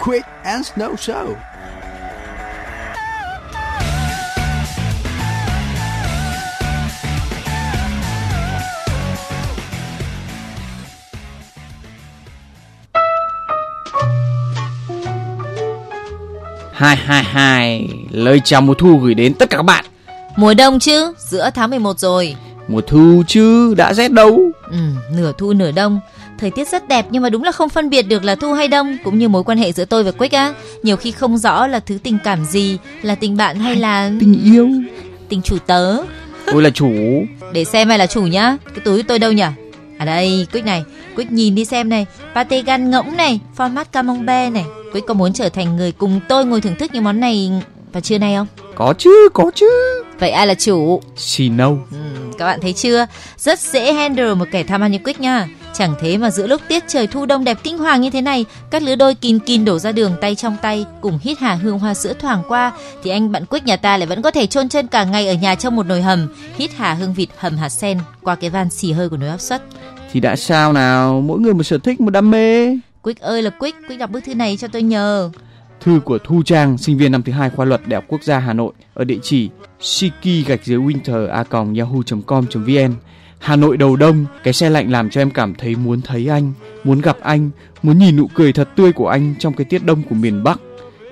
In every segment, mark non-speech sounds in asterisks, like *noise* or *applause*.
Quick and Snow Show. hai hai hai. Lời chào mùa thu gửi đến tất cả các bạn. Mùa đông chứ, giữa tháng 11 rồi. mùa thu chứ? Đã rét đâu nửa thu nửa đông. Thời tiết rất đẹp nhưng mà đúng là không phân biệt được là thu hay đông cũng như mối quan hệ giữa tôi và Quick á. Nhiều khi không rõ là thứ tình cảm gì, là tình bạn hay là tình yêu tình chủ tớ. tôi là chủ Để xem ai là chủ nhá. Cái túi tôi đâu nhỉ? À đây, Quick này. Quick nhìn đi xem này. Pate gan ngỗng này, format camembert này. Quick có muốn trở thành người cùng tôi ngồi thưởng thức những món này vào trưa nay không? có chứ có chứ Vậy ai là chủ? xì nâu Ừ, các bạn thấy chưa? Rất dễ handle một kẻ tham ăn như Quick nha. Chẳng thế mà giữa lúc tiết trời thu đông đẹp kinh hoàng như thế này, các lứa đôi kín kín đổ ra đường tay trong tay, cùng hít hà hương hoa sữa thoảng qua, thì anh bạn Quick nhà ta lại vẫn có thể chôn chân cả ngày ở nhà trong một nồi hầm, hít hà hương vịt hầm hạt sen qua cái van xì hơi của nồi áp suất. thì đã sao nào mỗi người một sở thích một đam mê Quick ơi là Quick, Quick đọc bức thư này cho tôi nhờ thư của Thu Trang sinh viên năm thứ hai khoa luật Đại học Quốc gia Hà Nội ở địa chỉ shiki gạch dưới winter a yahoo.com.vn Hà Nội đầu đông, cái xe lạnh làm cho em cảm thấy muốn thấy anh, muốn gặp anh, muốn nhìn nụ cười thật tươi của anh trong cái tiết đông của miền Bắc.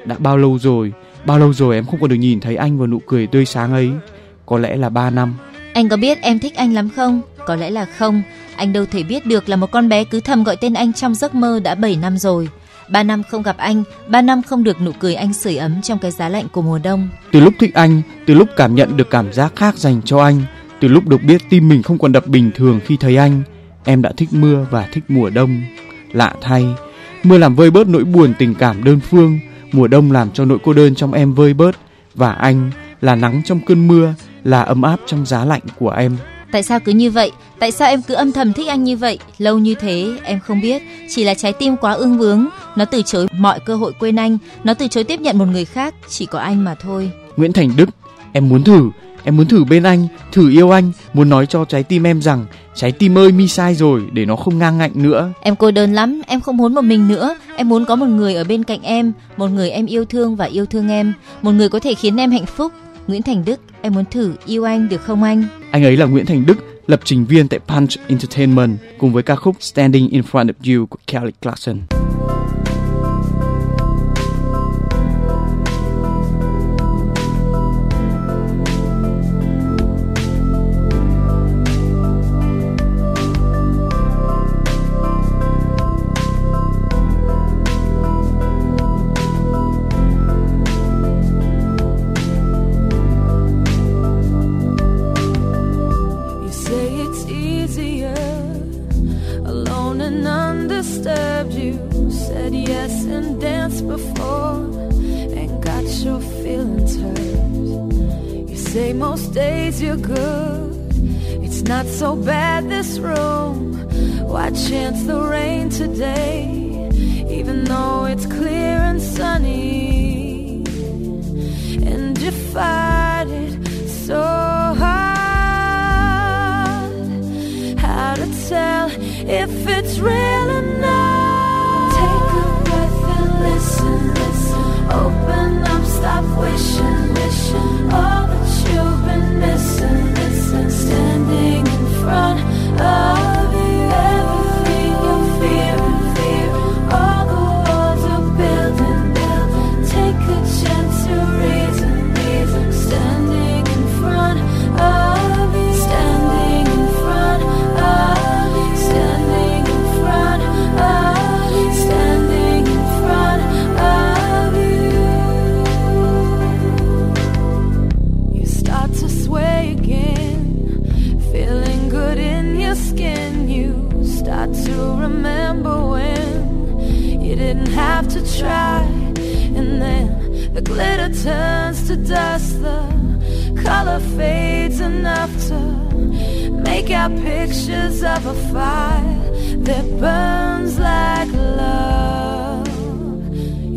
Đã bao lâu rồi, bao lâu rồi em không còn được nhìn thấy anh và nụ cười tươi sáng ấy. Có lẽ là 3 năm. Anh có biết em thích anh lắm không? Có lẽ là không. Anh đâu thể biết được là một con bé cứ thầm gọi tên anh trong giấc mơ đã 7 năm rồi. 3 năm không gặp anh, 3 năm không được nụ cười anh sưởi ấm trong cái giá lạnh của mùa đông. Từ lúc thích anh, từ lúc cảm nhận được cảm giác khác dành cho anh, từ lúc được biết tim mình không còn đập bình thường khi thấy anh, em đã thích mưa và thích mùa đông. Lạ thay, mưa làm vơi bớt nỗi buồn tình cảm đơn phương, mùa đông làm cho nỗi cô đơn trong em vơi bớt và anh là nắng trong cơn mưa, là ấm áp trong giá lạnh của em. Tại sao cứ như vậy? Tại sao em cứ âm thầm thích anh như vậy? Lâu như thế em không biết, chỉ là trái tim quá ương vướng, nó từ chối mọi cơ hội quên anh, nó từ chối tiếp nhận một người khác, chỉ có anh mà thôi. Nguyễn Thành Đức, em muốn thử, em muốn thử bên anh, thử yêu anh, muốn nói cho trái tim em rằng trái tim ơi mi sai rồi để nó không ngang ngạnh nữa. Em cô đơn lắm, em không muốn một mình nữa, em muốn có một người ở bên cạnh em, một người em yêu thương và yêu thương em, một người có thể khiến em hạnh phúc. Nguyễn Thành Đức, em muốn thử yêu anh được không anh? Anh ấy là Nguyễn Thành Đức, lập trình viên tại Punch Entertainment cùng với ca khúc Standing in Front of You của Kelly Clarkson. It's clear turns to dust. The color fades enough to make out pictures of a fire that burns like love.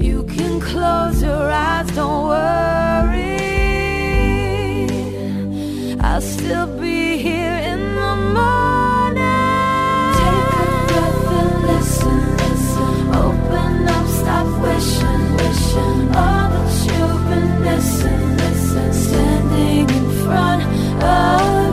You can close your eyes, don't worry. I'll still be here in the morning. Listen, listen, standing in front of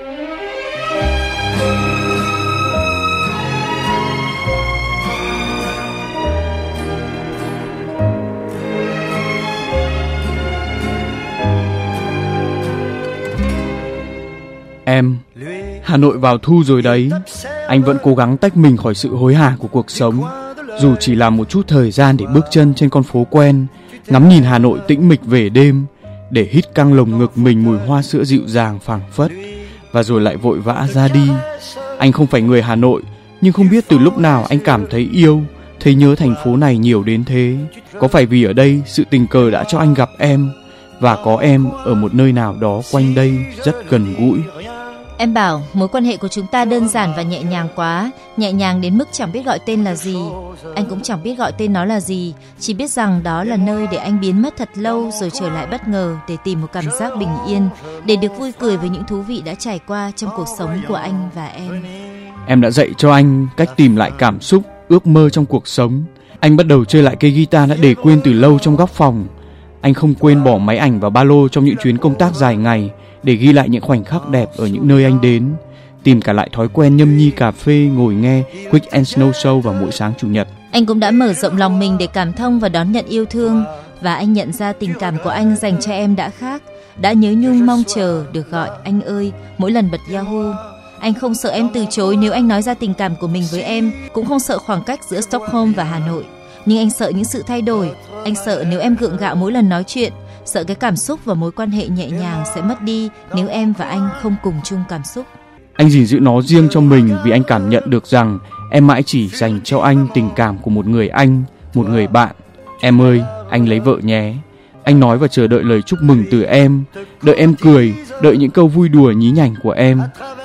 Em, Hà Nội vào thu rồi đấy. Anh vẫn cố gắng tách mình khỏi sự hối hả của cuộc sống, dù chỉ là một chút thời gian để bước chân trên con phố quen, ngắm nhìn Hà Nội tĩnh mịch về đêm, để hít căng lồng ngực mình mùi hoa sữa dịu dàng phảng phất, và rồi lại vội vã ra đi. Anh không phải người Hà Nội, nhưng không biết từ lúc nào anh cảm thấy yêu, thấy nhớ thành phố này nhiều đến thế. Có phải vì ở đây sự tình cờ đã cho anh gặp em, và có em ở một nơi nào đó quanh đây rất gần gũi. Em bảo mối quan hệ của chúng ta đơn giản và nhẹ nhàng quá, nhẹ nhàng đến mức chẳng biết gọi tên là gì. Anh cũng chẳng biết gọi tên nó là gì, chỉ biết rằng đó là nơi để anh biến mất thật lâu rồi trở lại bất ngờ để tìm một cảm giác bình yên, để được vui cười với những thú vị đã trải qua trong cuộc sống của anh và em. Em đã dạy cho anh cách tìm lại cảm xúc, ước mơ trong cuộc sống. Anh bắt đầu chơi lại cây guitar đã để quên từ lâu trong góc phòng. Anh không quên bỏ máy ảnh và ba lô trong những chuyến công tác dài ngày để ghi lại những khoảnh khắc đẹp ở những nơi anh đến. Tìm cả lại thói quen nhâm nhi cà phê ngồi nghe Quick and Snow Show vào mỗi sáng chủ nhật. Anh cũng đã mở rộng lòng mình để cảm thông và đón nhận yêu thương và anh nhận ra tình cảm của anh dành cho em đã khác, đã nhớ nhung mong chờ được gọi anh ơi mỗi lần bật Yahoo. Anh không sợ em từ chối nếu anh nói ra tình cảm của mình với em, cũng không sợ khoảng cách giữa Stockholm và Hà Nội. Nhưng anh sợ những sự thay đổi, anh sợ nếu em gượng gạo mỗi lần nói chuyện, sợ cái cảm xúc và mối quan hệ nhẹ nhàng sẽ mất đi nếu em và anh không cùng chung cảm xúc. Anh gìn giữ nó riêng cho mình vì anh cảm nhận được rằng em mãi chỉ dành cho anh tình cảm của một người anh, một người bạn. Em ơi, anh lấy vợ nhé. Anh nói và chờ đợi lời chúc mừng từ em, đợi em cười, đợi những câu vui đùa nhí nhảnh của em.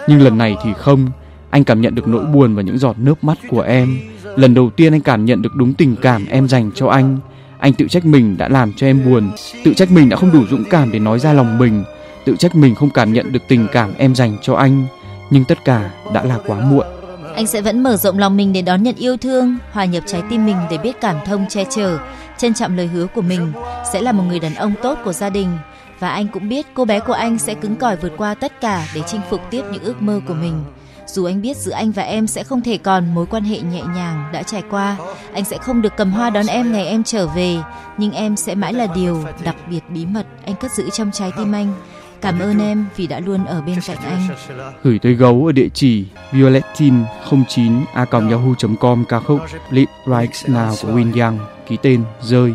Nhưng lần này thì không, anh cảm nhận được nỗi buồn và những giọt nước mắt của em. Lần đầu tiên anh cảm nhận được đúng tình cảm em dành cho anh. Anh tự trách mình đã làm cho em buồn, tự trách mình đã không đủ dũng cảm để nói ra lòng mình, tự trách mình không cảm nhận được tình cảm em dành cho anh. Nhưng tất cả đã là quá muộn. Anh sẽ vẫn mở rộng lòng mình để đón nhận yêu thương, hòa nhập trái tim mình để biết cảm thông che chở, trân trọng lời hứa của mình, sẽ là một người đàn ông tốt của gia đình. Và anh cũng biết cô bé của anh sẽ cứng cỏi vượt qua tất cả để chinh phục tiếp những ước mơ của mình. Dù anh biết giữa anh và em sẽ không thể còn mối quan hệ nhẹ nhàng đã trải qua, anh sẽ không được cầm hoa đón em ngày em trở về, nhưng em sẽ mãi là điều đặc biệt bí mật anh cất giữ trong trái tim anh. Cảm ơn em vì đã luôn ở bên cạnh anh. Gửi tới gấu ở địa chỉ violetin 09 a yahoo.com ca khúc Live Right Now của Win Young ký tên rơi.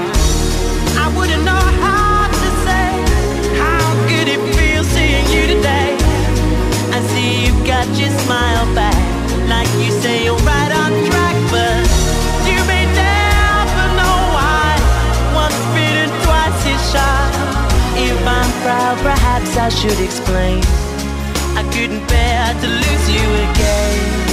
Today. I see you've got your smile back, like you say you're right on track, but you may never know why. Once bitten, twice is shy. If I'm proud, perhaps I should explain. I couldn't bear to lose you again.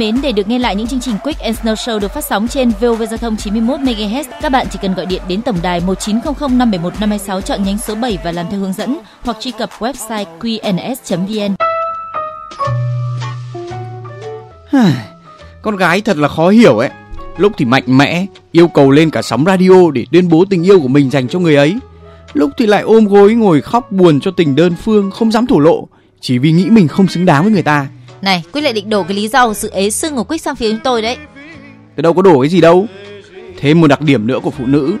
Mến, để được nghe lại những chương trình Quick and Snow Show được phát sóng trên VOV Giao thông 91 MHz, các bạn chỉ cần gọi điện đến tổng đài 1900 571 526 chọn nhánh số 7 và làm theo hướng dẫn hoặc truy cập website qns.vn. Con gái thật là khó hiểu ấy. Lúc thì mạnh mẽ, yêu cầu lên cả sóng radio để tuyên bố tình yêu của mình dành cho người ấy. Lúc thì lại ôm gối ngồi khóc buồn cho tình đơn phương, không dám thổ lộ, chỉ vì nghĩ mình không xứng đáng với người ta. Này, Quyết lại định đổ cái lý do của sự ế sưng của Quyết sang phía chúng tôi đấy. Cái đâu có đổ cái gì đâu. Thêm một đặc điểm nữa của phụ nữ,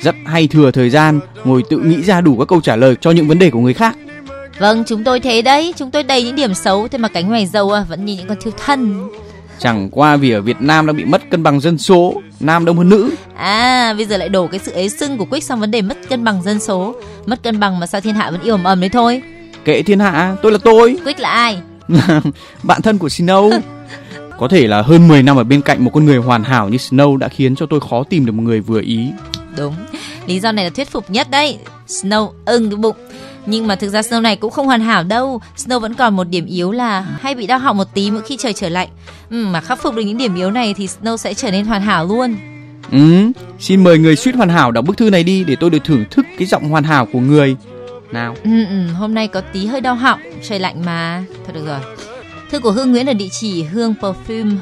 rất hay thừa thời gian ngồi tự nghĩ ra đủ các câu trả lời cho những vấn đề của người khác. Vâng, chúng tôi thế đấy, chúng tôi đầy những điểm xấu, thế mà cánh ngoài dâu à, vẫn như những con thiêu thân. Chẳng qua vì ở Việt Nam đang bị mất cân bằng dân số, nam đông hơn nữ. À, bây giờ lại đổ cái sự ế sưng của Quyết sang vấn đề mất cân bằng dân số. Mất cân bằng mà sao thiên hạ vẫn yêu ầm ầm đấy thôi. Kệ thiên hạ, tôi là tôi. Quyết là ai? *laughs* Bạn thân của Snow. *laughs* Có thể là hơn 10 năm ở bên cạnh một con người hoàn hảo như Snow đã khiến cho tôi khó tìm được một người vừa ý. Đúng, lý do này là thuyết phục nhất đấy. Snow ưng cái bụng. Nhưng mà thực ra Snow này cũng không hoàn hảo đâu. Snow vẫn còn một điểm yếu là hay bị đau họng một tí mỗi khi trời trở lạnh. Ừ, mà khắc phục được những điểm yếu này thì Snow sẽ trở nên hoàn hảo luôn. Ừ, xin mời người suýt hoàn hảo đọc bức thư này đi để tôi được thưởng thức cái giọng hoàn hảo của người. Nào. Ừ, ừ, hôm nay có tí hơi đau họng, trời lạnh mà. Thôi được rồi. Thư của Hương Nguyễn ở địa chỉ hương perfume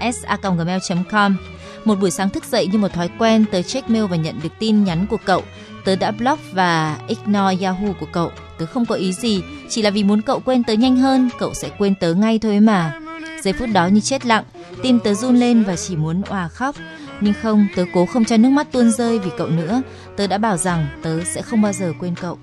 sa@gmail.com. Một buổi sáng thức dậy như một thói quen, tớ check mail và nhận được tin nhắn của cậu. Tớ đã block và ignore Yahoo của cậu. Tớ không có ý gì, chỉ là vì muốn cậu quên tớ nhanh hơn, cậu sẽ quên tớ ngay thôi mà. Giây phút đó như chết lặng, tim tớ run lên và chỉ muốn òa khóc. Nhưng không, tớ cố không cho nước mắt tuôn rơi vì cậu nữa. Tớ đã bảo rằng tớ sẽ không bao giờ quên cậu.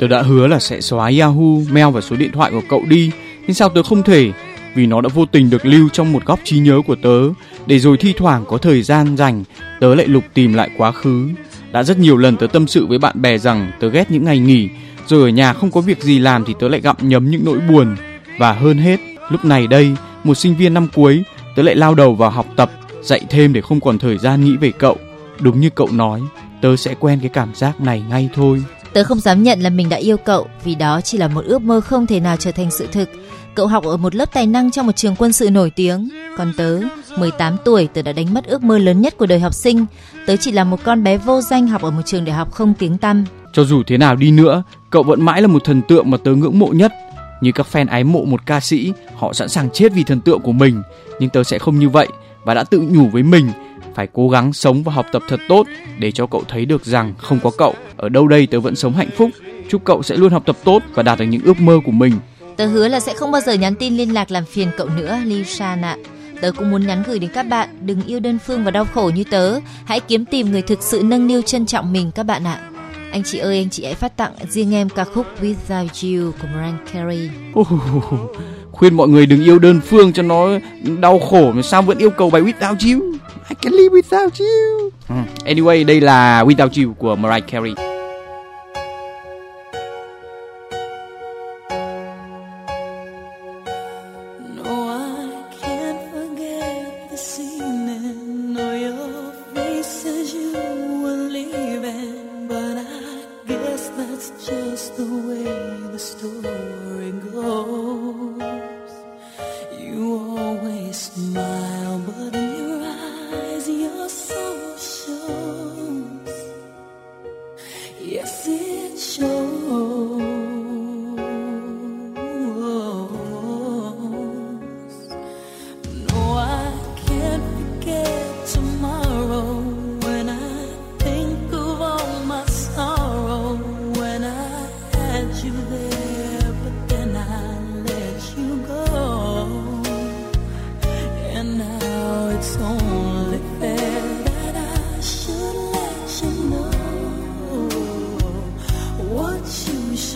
Tớ đã hứa là sẽ xóa Yahoo, mail và số điện thoại của cậu đi, nhưng sao tớ không thể? Vì nó đã vô tình được lưu trong một góc trí nhớ của tớ, để rồi thi thoảng có thời gian rảnh, tớ lại lục tìm lại quá khứ. Đã rất nhiều lần tớ tâm sự với bạn bè rằng tớ ghét những ngày nghỉ, rồi ở nhà không có việc gì làm thì tớ lại gặm nhấm những nỗi buồn. Và hơn hết, lúc này đây, một sinh viên năm cuối, tớ lại lao đầu vào học tập, dạy thêm để không còn thời gian nghĩ về cậu. Đúng như cậu nói, tớ sẽ quen cái cảm giác này ngay thôi. Tớ không dám nhận là mình đã yêu cậu vì đó chỉ là một ước mơ không thể nào trở thành sự thực. Cậu học ở một lớp tài năng trong một trường quân sự nổi tiếng, còn tớ, 18 tuổi tớ đã đánh mất ước mơ lớn nhất của đời học sinh. Tớ chỉ là một con bé vô danh học ở một trường đại học không tiếng tăm. Cho dù thế nào đi nữa, cậu vẫn mãi là một thần tượng mà tớ ngưỡng mộ nhất. Như các fan ái mộ một ca sĩ, họ sẵn sàng chết vì thần tượng của mình, nhưng tớ sẽ không như vậy và đã tự nhủ với mình phải cố gắng sống và học tập thật tốt để cho cậu thấy được rằng không có cậu ở đâu đây tớ vẫn sống hạnh phúc. Chúc cậu sẽ luôn học tập tốt và đạt được những ước mơ của mình. Tớ hứa là sẽ không bao giờ nhắn tin liên lạc làm phiền cậu nữa, Lisan ạ. Tớ cũng muốn nhắn gửi đến các bạn, đừng yêu đơn phương và đau khổ như tớ. Hãy kiếm tìm người thực sự nâng niu trân trọng mình các bạn ạ. Anh chị ơi, anh chị hãy phát tặng riêng em ca khúc Without You của Mariah Carey. Khuyên mọi người đừng yêu đơn phương cho nó đau khổ mà sao vẫn yêu cầu bài Without You. I can live without you. Hmm, anyway, đây là Without You của Mariah Carey.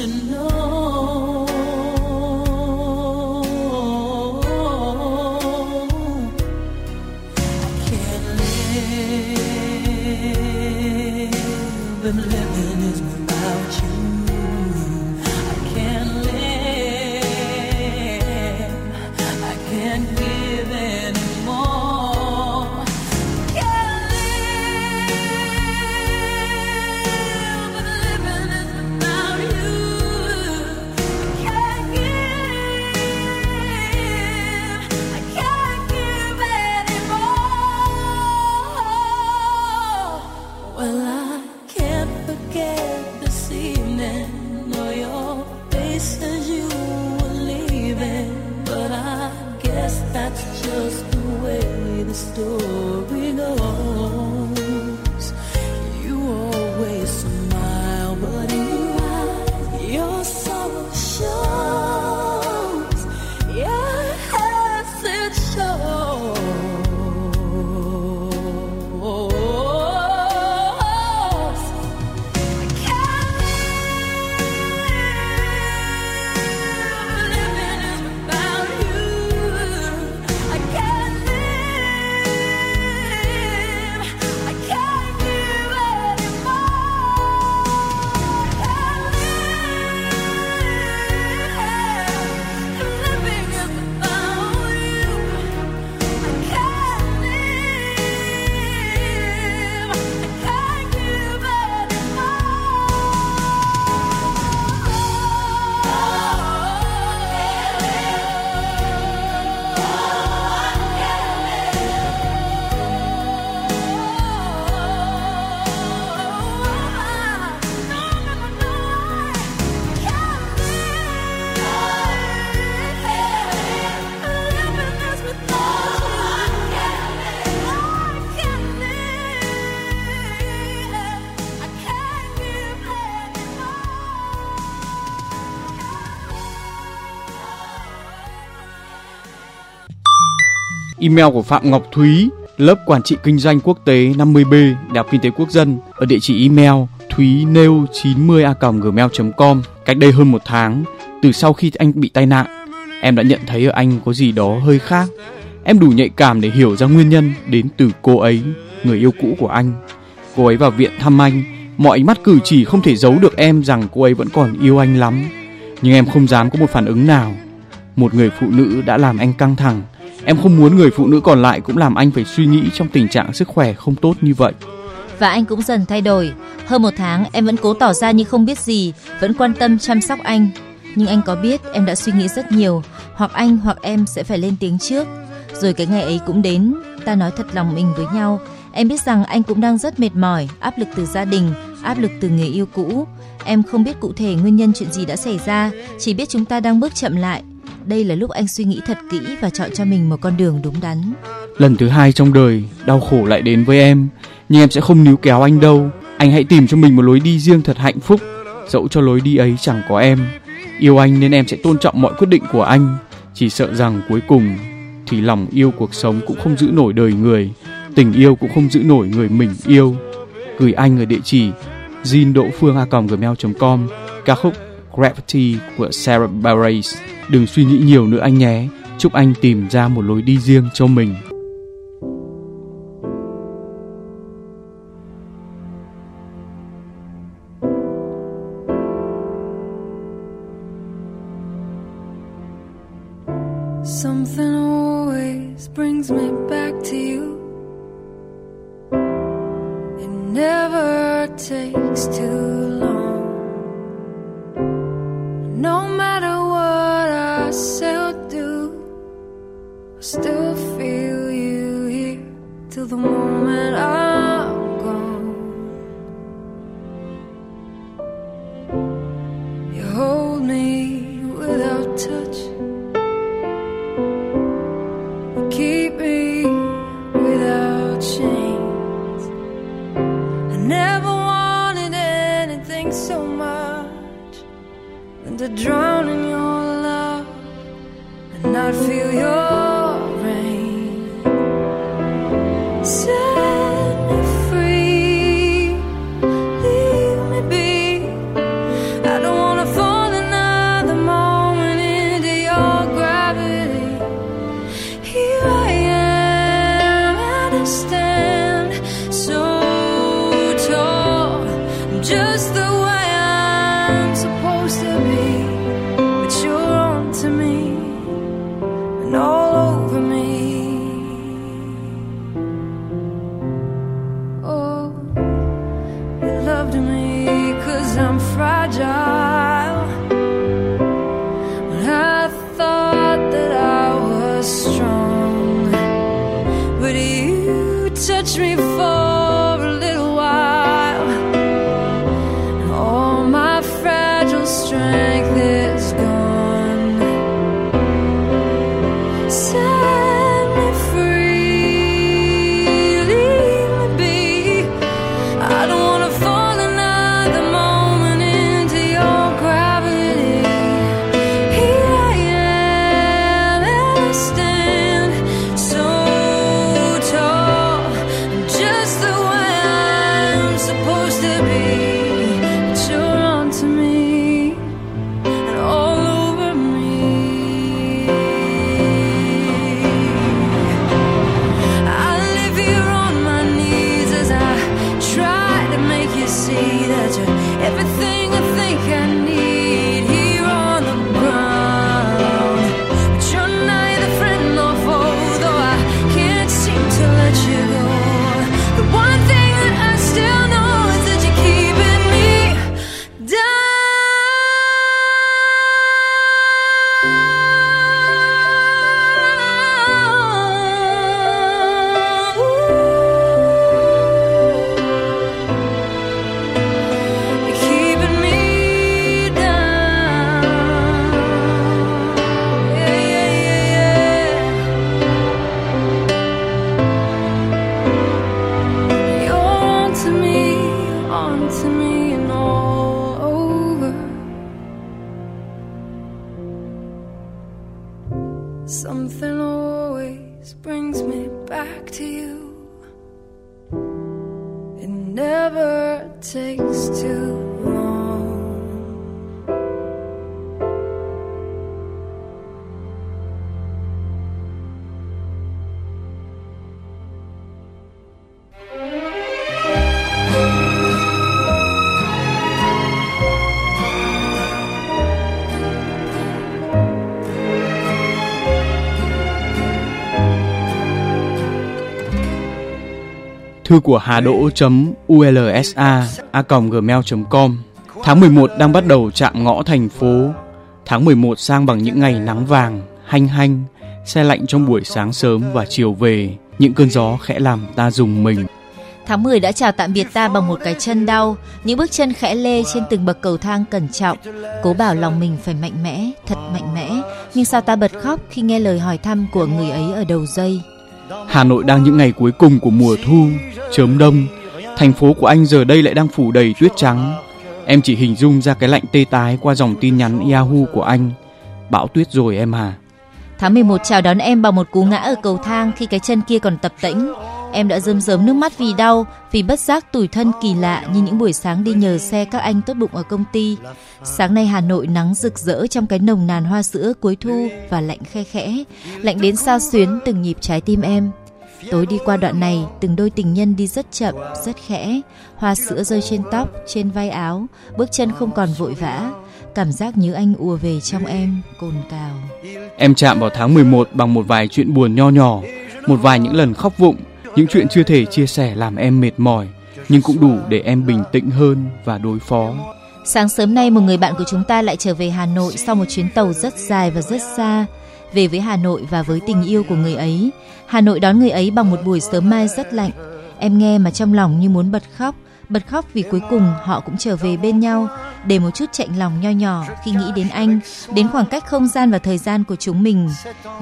to know Email của Phạm Ngọc Thúy, lớp quản trị kinh doanh quốc tế 50B, Đại học Kinh tế Quốc dân ở địa chỉ email thúy nêu 90 a gmail.com. Cách đây hơn một tháng, từ sau khi anh bị tai nạn, em đã nhận thấy ở anh có gì đó hơi khác. Em đủ nhạy cảm để hiểu ra nguyên nhân đến từ cô ấy, người yêu cũ của anh. Cô ấy vào viện thăm anh, mọi ánh mắt cử chỉ không thể giấu được em rằng cô ấy vẫn còn yêu anh lắm. Nhưng em không dám có một phản ứng nào. Một người phụ nữ đã làm anh căng thẳng Em không muốn người phụ nữ còn lại cũng làm anh phải suy nghĩ trong tình trạng sức khỏe không tốt như vậy. Và anh cũng dần thay đổi. Hơn một tháng em vẫn cố tỏ ra như không biết gì, vẫn quan tâm chăm sóc anh. Nhưng anh có biết em đã suy nghĩ rất nhiều, hoặc anh hoặc em sẽ phải lên tiếng trước. Rồi cái ngày ấy cũng đến, ta nói thật lòng mình với nhau. Em biết rằng anh cũng đang rất mệt mỏi, áp lực từ gia đình, áp lực từ người yêu cũ. Em không biết cụ thể nguyên nhân chuyện gì đã xảy ra, chỉ biết chúng ta đang bước chậm lại đây là lúc anh suy nghĩ thật kỹ và chọn cho mình một con đường đúng đắn. lần thứ hai trong đời, đau khổ lại đến với em. Nhưng em sẽ không níu kéo anh đâu. Anh hãy tìm cho mình một lối đi riêng thật hạnh phúc. Dẫu cho lối đi ấy chẳng có em. Yêu anh nên em sẽ tôn trọng mọi quyết định của anh. Chỉ sợ rằng cuối cùng, thì lòng yêu cuộc sống cũng không giữ nổi đời người. Tình yêu cũng không giữ nổi người mình yêu. Gửi anh ở địa chỉ Jin Đỗ Phương a gmail.com ca khúc Gravity của Sarah Bareilles. Đừng suy nghĩ nhiều nữa anh nhé. Chúc anh tìm ra một lối đi riêng cho mình. Thư của Hà Đỗ ulsa a gmail.com Tháng 11 đang bắt đầu chạm ngõ thành phố. Tháng 11 sang bằng những ngày nắng vàng, hanh hanh, xe lạnh trong buổi sáng sớm và chiều về. Những cơn gió khẽ làm ta dùng mình. Tháng 10 đã chào tạm biệt ta bằng một cái chân đau, những bước chân khẽ lê trên từng bậc cầu thang cẩn trọng. Cố bảo lòng mình phải mạnh mẽ, thật mạnh mẽ. Nhưng sao ta bật khóc khi nghe lời hỏi thăm của người ấy ở đầu dây. Hà Nội đang những ngày cuối cùng của mùa thu, chớm đông. Thành phố của anh giờ đây lại đang phủ đầy tuyết trắng. Em chỉ hình dung ra cái lạnh tê tái qua dòng tin nhắn Yahoo của anh. Bão tuyết rồi em à. Tháng 11 chào đón em bằng một cú ngã ở cầu thang khi cái chân kia còn tập tễnh. Em đã rơm rớm nước mắt vì đau, vì bất giác tủi thân kỳ lạ như những buổi sáng đi nhờ xe các anh tốt bụng ở công ty. Sáng nay Hà Nội nắng rực rỡ trong cái nồng nàn hoa sữa cuối thu và lạnh khe khẽ, lạnh đến sao xuyến từng nhịp trái tim em. Tối đi qua đoạn này, từng đôi tình nhân đi rất chậm, rất khẽ, hoa sữa rơi trên tóc, trên vai áo, bước chân không còn vội vã, cảm giác như anh ùa về trong em, cồn cào. Em chạm vào tháng 11 bằng một vài chuyện buồn nho nhỏ, một vài những lần khóc vụng, những chuyện chưa thể chia sẻ làm em mệt mỏi, nhưng cũng đủ để em bình tĩnh hơn và đối phó. Sáng sớm nay một người bạn của chúng ta lại trở về Hà Nội sau một chuyến tàu rất dài và rất xa. Về với Hà Nội và với tình yêu của người ấy, Hà Nội đón người ấy bằng một buổi sớm mai rất lạnh. Em nghe mà trong lòng như muốn bật khóc, bật khóc vì cuối cùng họ cũng trở về bên nhau để một chút chạnh lòng nho nhỏ khi nghĩ đến anh, đến khoảng cách không gian và thời gian của chúng mình,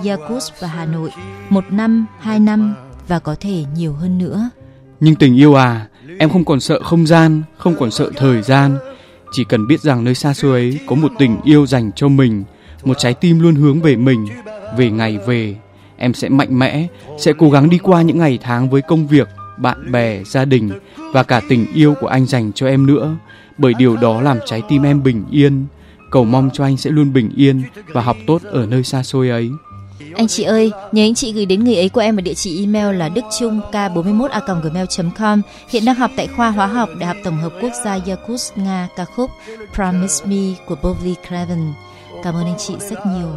Yakutsk và Hà Nội, một năm, hai năm và có thể nhiều hơn nữa. Nhưng tình yêu à, em không còn sợ không gian, không còn sợ thời gian, chỉ cần biết rằng nơi xa xôi ấy có một tình yêu dành cho mình, một trái tim luôn hướng về mình, về ngày về. Em sẽ mạnh mẽ, sẽ cố gắng đi qua những ngày tháng với công việc, bạn bè, gia đình và cả tình yêu của anh dành cho em nữa, bởi điều đó làm trái tim em bình yên. Cầu mong cho anh sẽ luôn bình yên và học tốt ở nơi xa xôi ấy. Anh chị ơi, nhớ anh chị gửi đến người ấy của em ở địa chỉ email là đức trung k41 gmail.com. Hiện đang học tại khoa hóa học Đại học Tổng hợp Quốc gia Yakutsk, Nga, ca khúc Promise Me của Bovly Craven. Cảm ơn anh chị rất nhiều.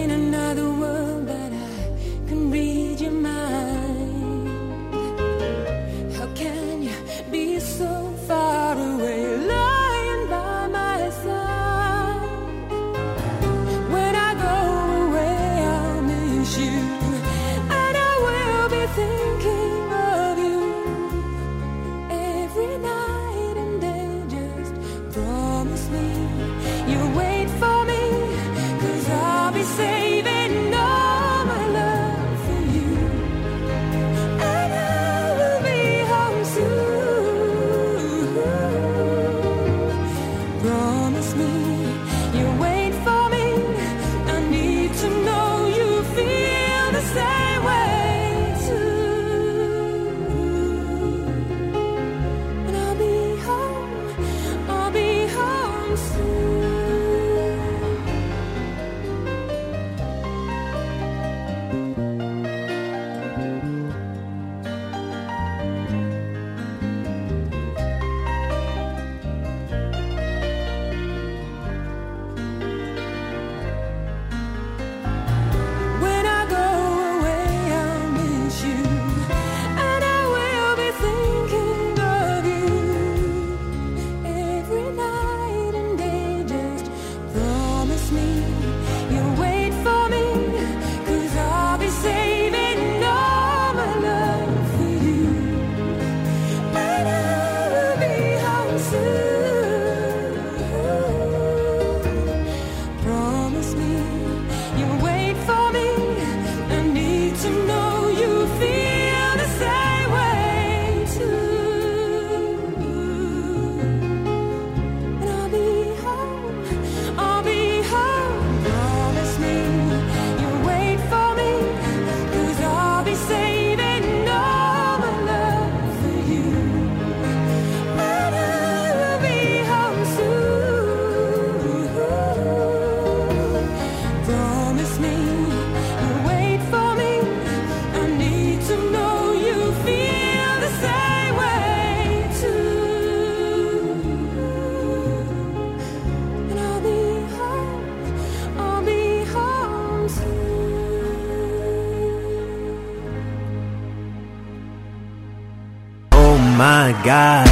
god.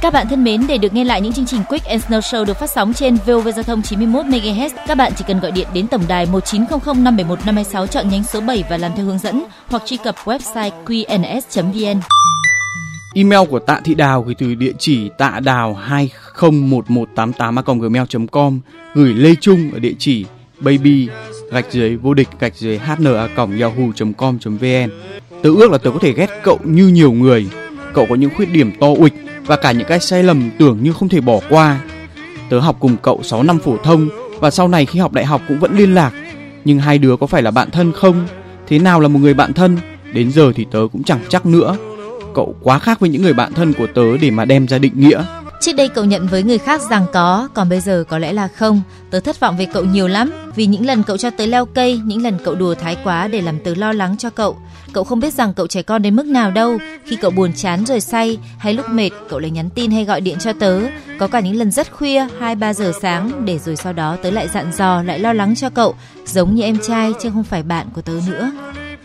Các bạn thân mến, để được nghe lại những chương trình Quick and Snow Show được phát sóng trên VOV Giao thông 91 MHz, các bạn chỉ cần gọi điện đến tổng đài 1900 571 526 chọn nhánh số 7 và làm theo hướng dẫn hoặc truy cập website qns.vn. Email của Tạ Thị Đào gửi từ địa chỉ tạ đào 201188a gmail.com gửi Lê Trung ở địa chỉ baby gạch dưới vô địch gạch dưới hna yahoo.com.vn Tớ ước là tớ có thể ghét cậu như nhiều người. Cậu có những khuyết điểm to uịch và cả những cái sai lầm tưởng như không thể bỏ qua. Tớ học cùng cậu 6 năm phổ thông và sau này khi học đại học cũng vẫn liên lạc. Nhưng hai đứa có phải là bạn thân không? Thế nào là một người bạn thân? Đến giờ thì tớ cũng chẳng chắc nữa. Cậu quá khác với những người bạn thân của tớ để mà đem ra định nghĩa. Trước đây cậu nhận với người khác rằng có, còn bây giờ có lẽ là không. Tớ thất vọng về cậu nhiều lắm, vì những lần cậu cho tớ leo cây, những lần cậu đùa thái quá để làm tớ lo lắng cho cậu. Cậu không biết rằng cậu trẻ con đến mức nào đâu. Khi cậu buồn chán rồi say, hay lúc mệt, cậu lại nhắn tin hay gọi điện cho tớ. Có cả những lần rất khuya, 2-3 giờ sáng, để rồi sau đó tớ lại dặn dò, lại lo lắng cho cậu, giống như em trai chứ không phải bạn của tớ nữa.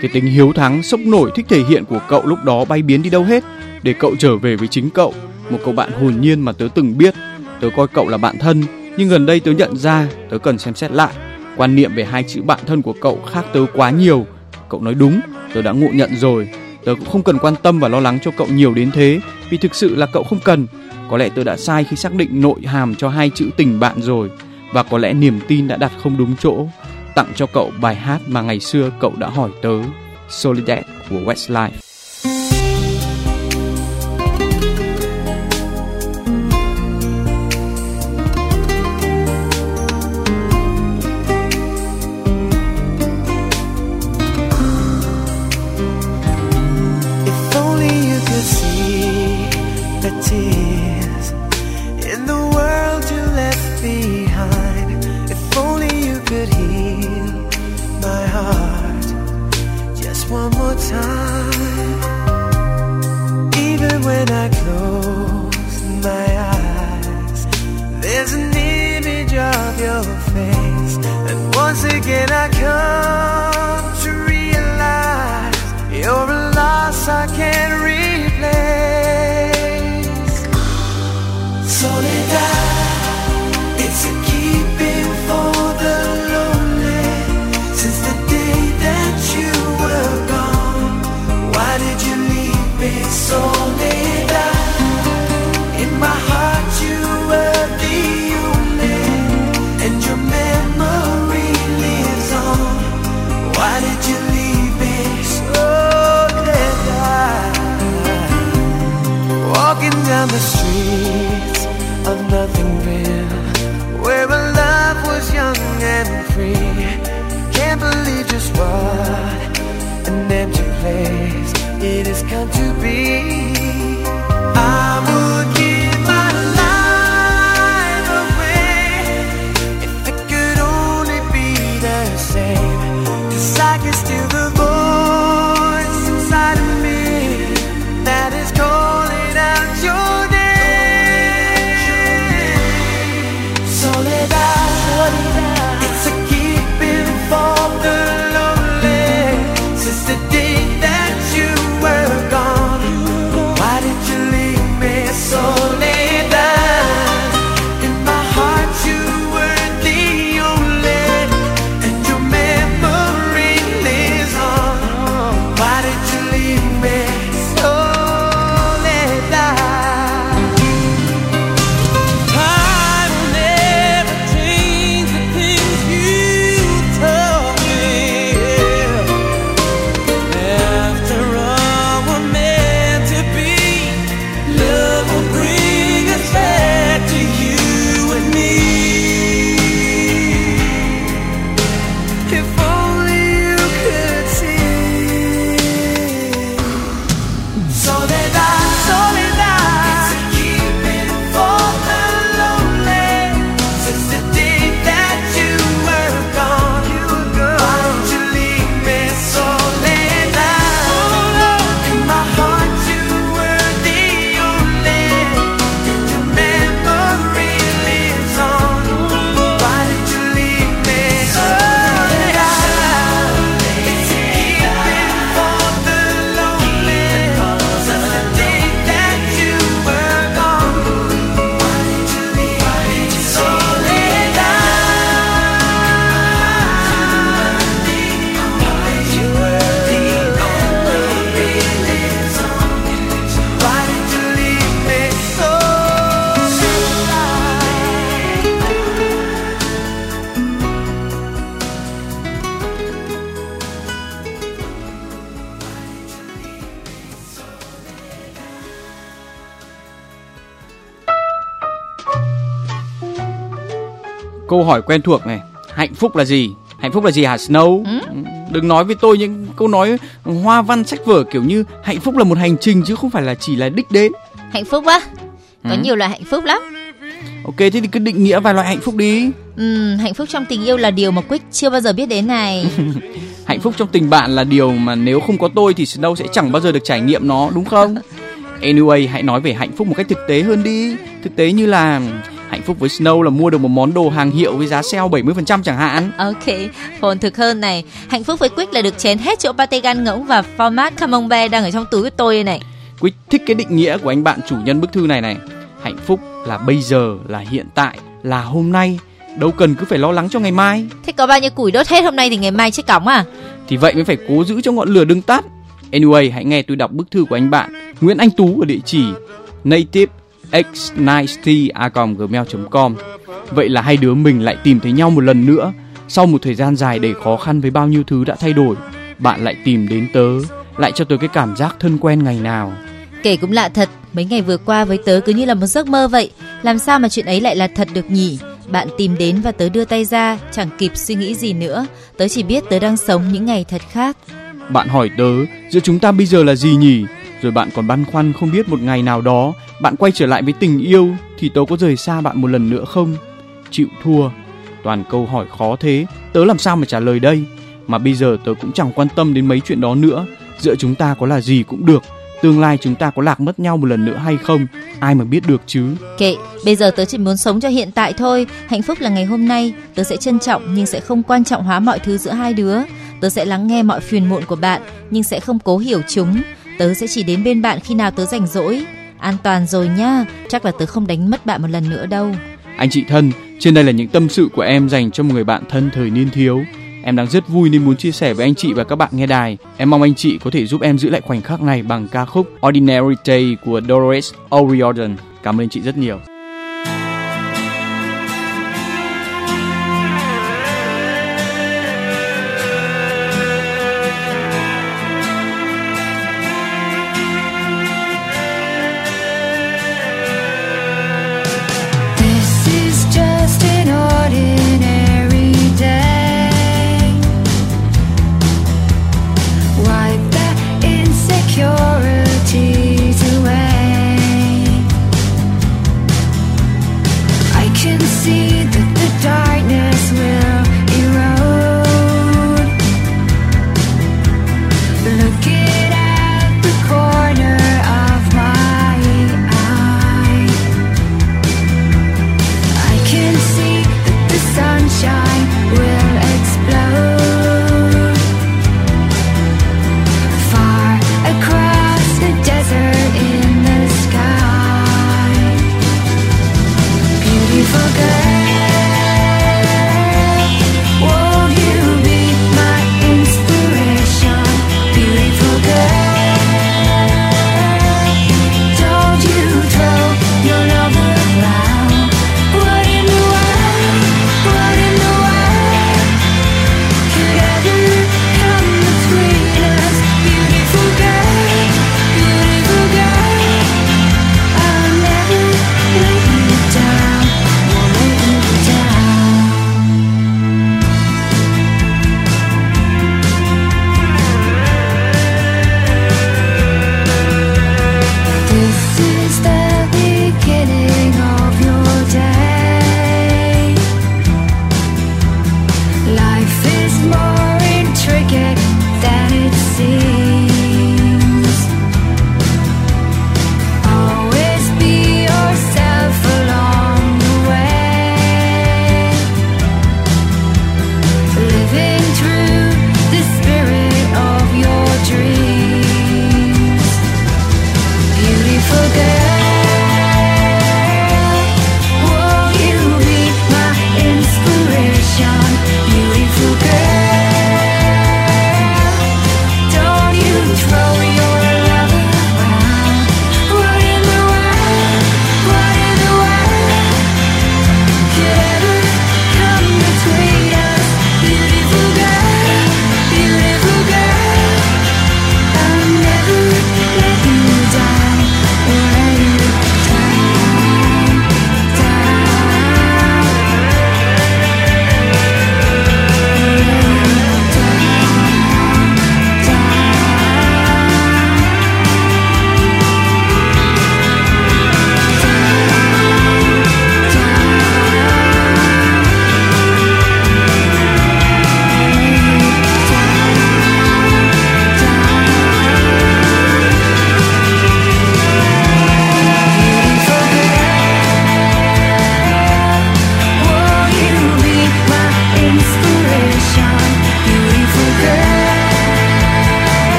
Cái tính hiếu thắng, sốc nổi, thích thể hiện của cậu lúc đó bay biến đi đâu hết để cậu trở về với chính cậu, một cậu bạn hồn nhiên mà tớ từng biết. Tớ coi cậu là bạn thân, nhưng gần đây tớ nhận ra tớ cần xem xét lại. Quan niệm về hai chữ bạn thân của cậu khác tớ quá nhiều. Cậu nói đúng, tớ đã ngộ nhận rồi. Tớ cũng không cần quan tâm và lo lắng cho cậu nhiều đến thế, vì thực sự là cậu không cần. Có lẽ tớ đã sai khi xác định nội hàm cho hai chữ tình bạn rồi, và có lẽ niềm tin đã đặt không đúng chỗ. Tặng cho cậu bài hát mà ngày xưa cậu đã hỏi tớ, Soledad của Westlife. When I close my eyes, there's an image of your face, and once again I come câu hỏi quen thuộc này hạnh phúc là gì hạnh phúc là gì hả Snow Ừ? đừng nói với tôi những câu nói hoa văn sách vở kiểu như hạnh phúc là một hành trình chứ không phải là chỉ là đích đến Hạnh phúc á? Có Ừ. nhiều loại hạnh phúc lắm. ok thế thì cứ định nghĩa vài loại hạnh phúc đi Ừm, hạnh phúc trong tình yêu là điều mà Quick chưa bao giờ biết đến này. *laughs* hạnh phúc trong tình bạn là điều mà nếu không có tôi thì Snow sẽ chẳng bao giờ được trải nghiệm nó đúng không *laughs* anyway hãy nói về hạnh phúc một cách thực tế hơn đi thực tế như là phúc với Snow là mua được một món đồ hàng hiệu với giá sale 70% chẳng hạn Ok, phồn thực hơn này. Hạnh phúc với Quick là được chén hết chỗ pate gan ngỗng và format camembert đang ở trong túi của tôi đây này. Quyết thích cái định nghĩa của anh bạn chủ nhân bức thư này này. Hạnh phúc là bây giờ, là hiện tại, là hôm nay. Đâu cần cứ phải lo lắng cho ngày mai. Thế có bao nhiêu củi đốt hết hôm nay thì ngày mai chết cóng à? Thì vậy mới phải cố giữ cho ngọn lửa đừng tắt. Anyway, hãy nghe tôi đọc bức thư của anh bạn Nguyễn Anh Tú ở địa chỉ native-x90t@gmail.com. Vậy là hai đứa mình lại tìm thấy nhau một lần nữa. Sau một thời gian dài đầy khó khăn với bao nhiêu thứ đã thay đổi, bạn lại tìm đến tớ, lại cho tớ cái cảm giác thân quen ngày nào. Kể cũng lạ thật, mấy ngày vừa qua với tớ cứ như là một giấc mơ vậy. Làm sao mà chuyện ấy lại là thật được nhỉ? Bạn tìm đến và tớ đưa tay ra, chẳng kịp suy nghĩ gì nữa. Tớ chỉ biết tớ đang sống những ngày thật khác. Bạn hỏi tớ giữa chúng ta bây giờ là gì nhỉ? Rồi bạn còn băn khoăn không biết một ngày nào đó bạn quay trở lại với tình yêu thì tớ có rời xa bạn một lần nữa không? Chịu thua. Toàn câu hỏi khó thế, tớ làm sao mà trả lời đây? Mà bây giờ tớ cũng chẳng quan tâm đến mấy chuyện đó nữa. Giữa chúng ta có là gì cũng được. Tương lai chúng ta có lạc mất nhau một lần nữa hay không? Ai mà biết được chứ? Kệ, bây giờ tớ chỉ muốn sống cho hiện tại thôi. Hạnh phúc là ngày hôm nay, tớ sẽ trân trọng nhưng sẽ không quan trọng hóa mọi thứ giữa hai đứa. Tớ sẽ lắng nghe mọi phiền muộn của bạn nhưng sẽ không cố hiểu chúng. Tớ sẽ chỉ đến bên bạn khi nào tớ rảnh rỗi. An toàn rồi nhá, chắc là tớ không đánh mất bạn một lần nữa đâu. Anh chị thân, trên đây là những tâm sự của em dành cho một người bạn thân thời niên thiếu. Em đang rất vui nên muốn chia sẻ với anh chị và các bạn nghe đài. Em mong anh chị có thể giúp em giữ lại khoảnh khắc này bằng ca khúc Ordinary Day của Doris O'Riordan. Cảm ơn anh chị rất nhiều.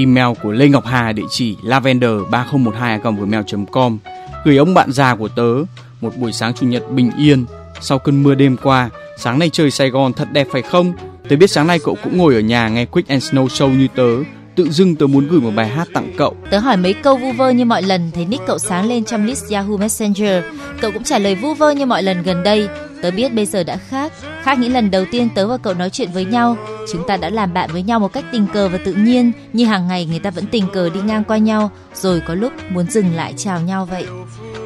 Email của Lê Ngọc Hà địa chỉ lavender 3012 gmail.com gửi ông bạn già của tớ một buổi sáng chủ nhật bình yên sau cơn mưa đêm qua. Sáng nay trời Sài Gòn thật đẹp phải không? Tớ biết sáng nay cậu cũng ngồi ở nhà nghe Quick and Snow Show như tớ. Tự dưng tớ muốn gửi một bài hát tặng cậu. Tớ hỏi mấy câu vu vơ như mọi lần, thấy nick cậu sáng lên trong list Yahoo Messenger. Cậu cũng trả lời vu vơ như mọi lần gần đây. Tớ biết bây giờ đã khác, khác những lần đầu tiên tớ và cậu nói chuyện với nhau. Chúng ta đã làm bạn với nhau một cách tình cờ và tự nhiên, như hàng ngày người ta vẫn tình cờ đi ngang qua nhau, rồi có lúc muốn dừng lại chào nhau vậy.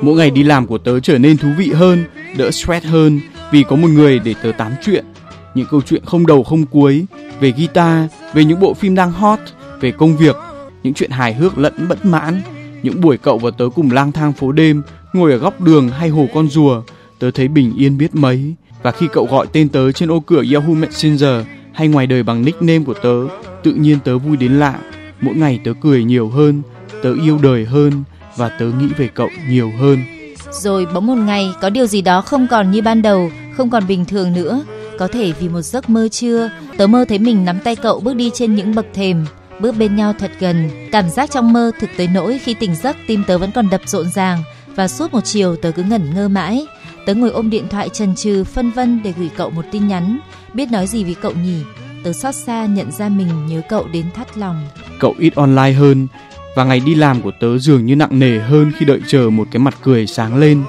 Mỗi ngày đi làm của tớ trở nên thú vị hơn, đỡ stress hơn vì có một người để tớ tám chuyện. Những câu chuyện không đầu không cuối về guitar, về những bộ phim đang hot, về công việc, những chuyện hài hước lẫn bất mãn, những buổi cậu và tớ cùng lang thang phố đêm, ngồi ở góc đường hay hồ con rùa, tớ thấy bình yên biết mấy. Và khi cậu gọi tên tớ trên ô cửa Yahoo Messenger hay ngoài đời bằng nickname của tớ, tự nhiên tớ vui đến lạ. Mỗi ngày tớ cười nhiều hơn, tớ yêu đời hơn và tớ nghĩ về cậu nhiều hơn. Rồi bỗng một ngày có điều gì đó không còn như ban đầu, không còn bình thường nữa. Có thể vì một giấc mơ chưa, tớ mơ thấy mình nắm tay cậu bước đi trên những bậc thềm, bước bên nhau thật gần. Cảm giác trong mơ thực tới nỗi khi tỉnh giấc tim tớ vẫn còn đập rộn ràng và suốt một chiều tớ cứ ngẩn ngơ mãi. Tớ ngồi ôm điện thoại trần trừ phân vân để gửi cậu một tin nhắn, biết nói gì với cậu nhỉ. Tớ xót xa nhận ra mình nhớ cậu đến thắt lòng. Cậu ít online hơn và ngày đi làm của tớ dường như nặng nề hơn khi đợi chờ một cái mặt cười sáng lên.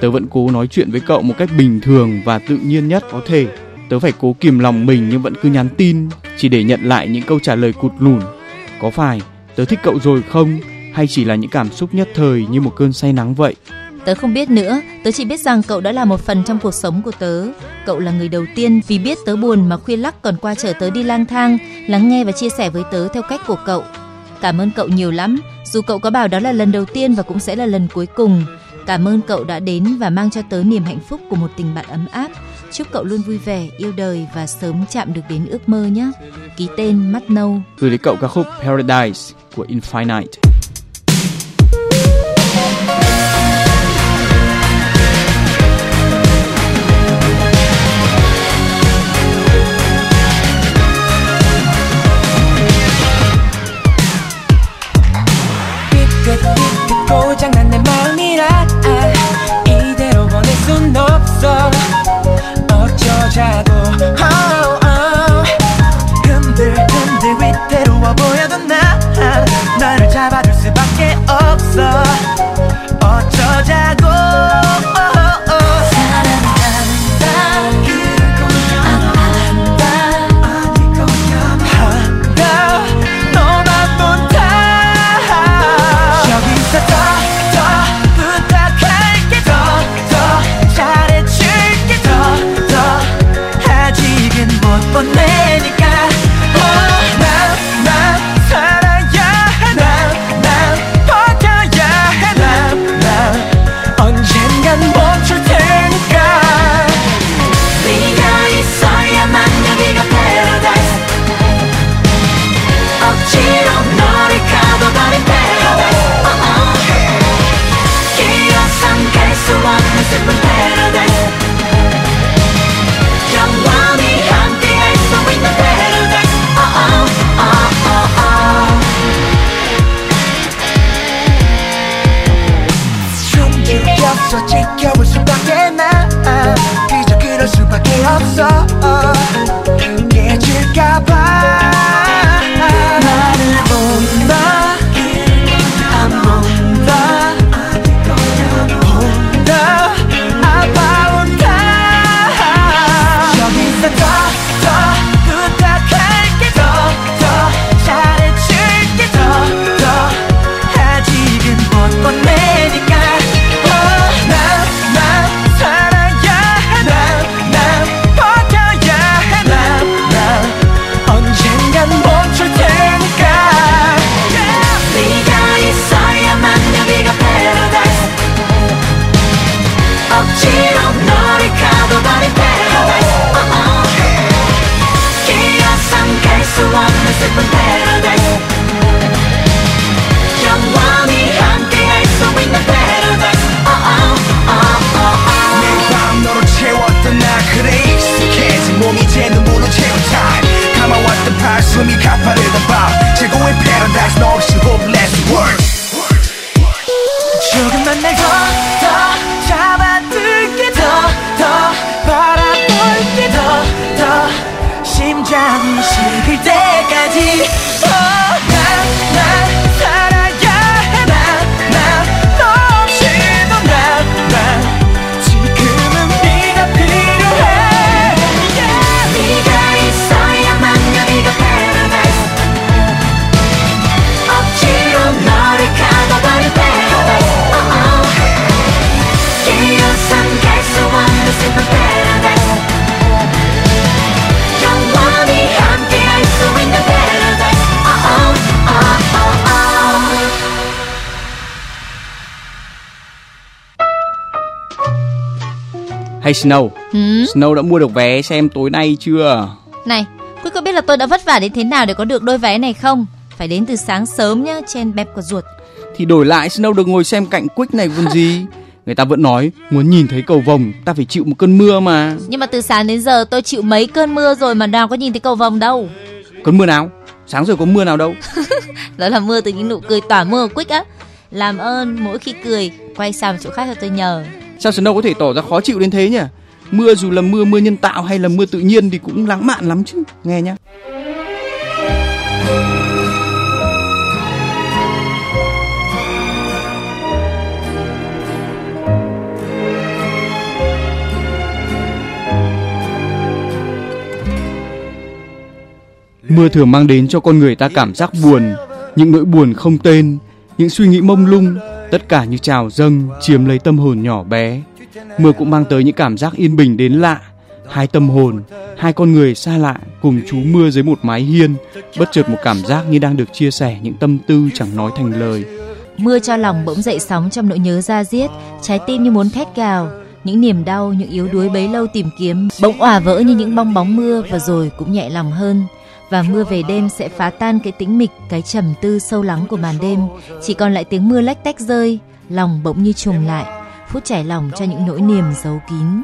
Tớ vẫn cố nói chuyện với cậu một cách bình thường và tự nhiên nhất có thể. Tớ phải cố kìm lòng mình nhưng vẫn cứ nhắn tin chỉ để nhận lại những câu trả lời cụt lủn. Có phải tớ thích cậu rồi không? Hay chỉ là những cảm xúc nhất thời như một cơn say nắng vậy? Tớ không biết nữa, tớ chỉ biết rằng cậu đã là một phần trong cuộc sống của tớ. Cậu là người đầu tiên vì biết tớ buồn mà khuya lắc còn qua chở tớ đi lang thang, lắng nghe và chia sẻ với tớ theo cách của cậu. Cảm ơn cậu nhiều lắm, dù cậu có bảo đó là lần đầu tiên và cũng sẽ là lần cuối cùng. Cảm ơn cậu đã đến và mang cho tớ niềm hạnh phúc của một tình bạn ấm áp. Chúc cậu luôn vui vẻ, yêu đời và sớm chạm được đến ước mơ nhé. Ký tên Mắt Nâu. Gửi đến cậu ca khúc Paradise của Infinite. Superman. Hay Snow, Hmm? Snow đã mua được vé xem tối nay chưa? Này, Quyết có biết là tôi đã vất vả đến thế nào để có được đôi vé này không? Phải đến từ sáng sớm nhá, trên bẹp của ruột. Thì đổi lại Snow được ngồi xem cạnh Quick này còn gì. Người ta vẫn nói muốn nhìn thấy cầu vồng ta phải chịu một cơn mưa mà. Nhưng mà từ sáng đến giờ tôi chịu mấy cơn mưa rồi mà nào có nhìn thấy cầu vồng đâu. Cơn mưa nào? Sáng rồi có mưa nào đâu. *laughs* Đó là mưa từ những nụ cười tỏa mưa của Quyết á. Làm ơn mỗi khi cười quay sang chỗ khác cho tôi nhờ. Sao Snow có thể tỏ ra khó chịu đến thế nhỉ? Mưa dù là mưa mưa nhân tạo hay là mưa tự nhiên thì cũng lãng mạn lắm chứ. Nghe nhá. Mưa thường mang đến cho con người ta cảm giác buồn, những nỗi buồn không tên, những suy nghĩ mông lung, tất cả như trào dâng chiếm lấy tâm hồn nhỏ bé. Mưa cũng mang tới những cảm giác yên bình đến lạ, hai tâm hồn, hai con người xa lạ cùng trú mưa dưới một mái hiên, bất chợt một cảm giác như đang được chia sẻ những tâm tư chẳng nói thành lời. Mưa cho lòng bỗng dậy sóng trong nỗi nhớ ra diết, trái tim như muốn thét gào. Những niềm đau, những yếu đuối bấy lâu tìm kiếm bỗng òa vỡ như những bong bóng mưa và rồi cũng nhẹ lòng hơn. Và mưa về đêm sẽ phá tan cái tĩnh mịch, cái trầm tư sâu lắng của màn đêm. Chỉ còn lại tiếng mưa lách tách rơi, lòng bỗng như trùng lại, phút trải lòng cho những nỗi niềm giấu kín.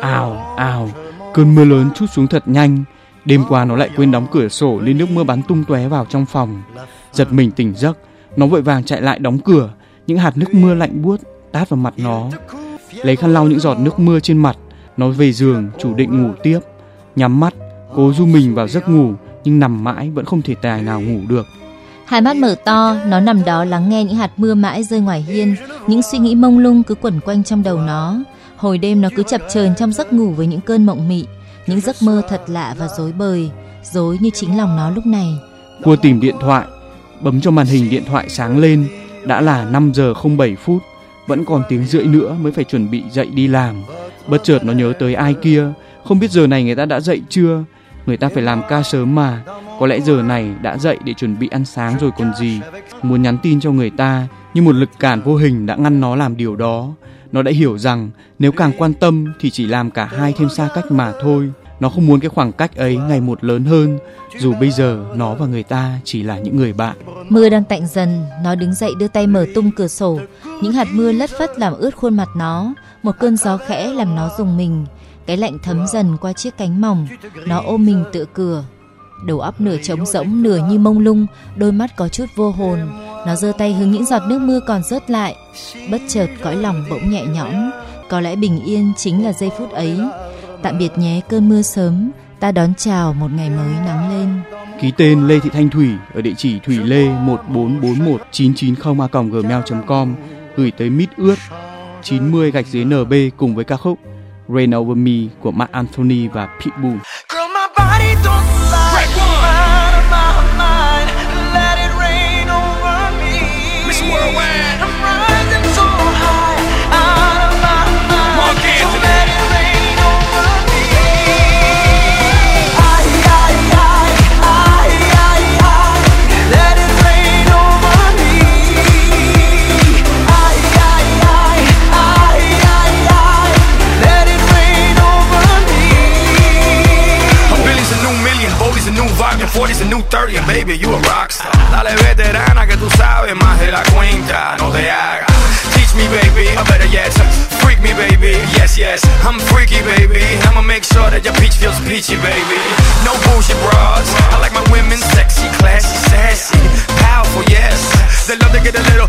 Ào, ào, cơn mưa lớn chút xuống thật nhanh. Đêm qua nó lại quên đóng cửa sổ nên nước mưa bắn tung tóe vào trong phòng. Giật mình tỉnh giấc, nó vội vàng chạy lại đóng cửa. Những hạt nước mưa lạnh buốt tát vào mặt nó. Lấy khăn lau những giọt nước mưa trên mặt, nó về giường chủ định ngủ tiếp. Nhắm mắt, cố du mình vào giấc ngủ nhưng nằm mãi vẫn không thể tài nào ngủ được. Hai mắt mở to, nó nằm đó lắng nghe những hạt mưa mãi rơi ngoài hiên, những suy nghĩ mông lung cứ quẩn quanh trong đầu nó. Hồi đêm nó cứ chập chờn trong giấc ngủ với những cơn mộng mị, những giấc mơ thật lạ và rối bời, rối như chính lòng nó lúc này. Cua tìm điện thoại, bấm cho màn hình điện thoại sáng lên, đã là 5 giờ 07 phút, vẫn còn tiếng rưỡi nữa mới phải chuẩn bị dậy đi làm. Bất chợt nó nhớ tới ai kia, không biết giờ này người ta đã dậy chưa, người ta phải làm ca sớm mà, có lẽ giờ này đã dậy để chuẩn bị ăn sáng rồi còn gì. Muốn nhắn tin cho người ta, nhưng một lực cản vô hình đã ngăn nó làm điều đó. Nó đã hiểu rằng nếu càng quan tâm thì chỉ làm cả hai thêm xa cách mà thôi. Nó không muốn cái khoảng cách ấy ngày một lớn hơn, dù bây giờ nó và người ta chỉ là những người bạn. Mưa đang tạnh dần, nó đứng dậy đưa tay mở tung cửa sổ. Những hạt mưa lất phất làm ướt khuôn mặt nó, một cơn gió khẽ làm nó rùng mình. Cái lạnh thấm dần qua chiếc cánh mỏng, nó ôm mình tựa cửa. Đầu óc nửa trống rỗng nửa như mông lung, đôi mắt có chút vô hồn. Nó giơ tay hứng những giọt nước mưa còn rớt lại. Bất chợt cõi lòng bỗng nhẹ nhõm, có lẽ bình yên chính là giây phút ấy. Tạm biệt nhé cơn mưa sớm, ta đón chào một ngày mới nắng lên. Ký tên Lê Thị Thanh Thủy ở địa chỉ thủy lê 1441990 a gmail.com gửi tới mít ướt 90 gạch dưới NB cùng với ca khúc Rain Over Me của Mark Anthony và Pitbull. Girl, 40's a new 30, and baby, you a rockstar. Dale veterana que tú sabes más de la cuenta, no te hagas. Teach me, baby, or better yet, freak me, baby. Yes, yes, I'm freaky, baby. I'ma make sure that your peach feels peachy, baby. No bullshit bras. I like my women sexy, classy, sassy, powerful, yes. They love to get a little